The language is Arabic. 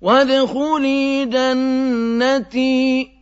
وَادْخُلِي جَنَّتِي.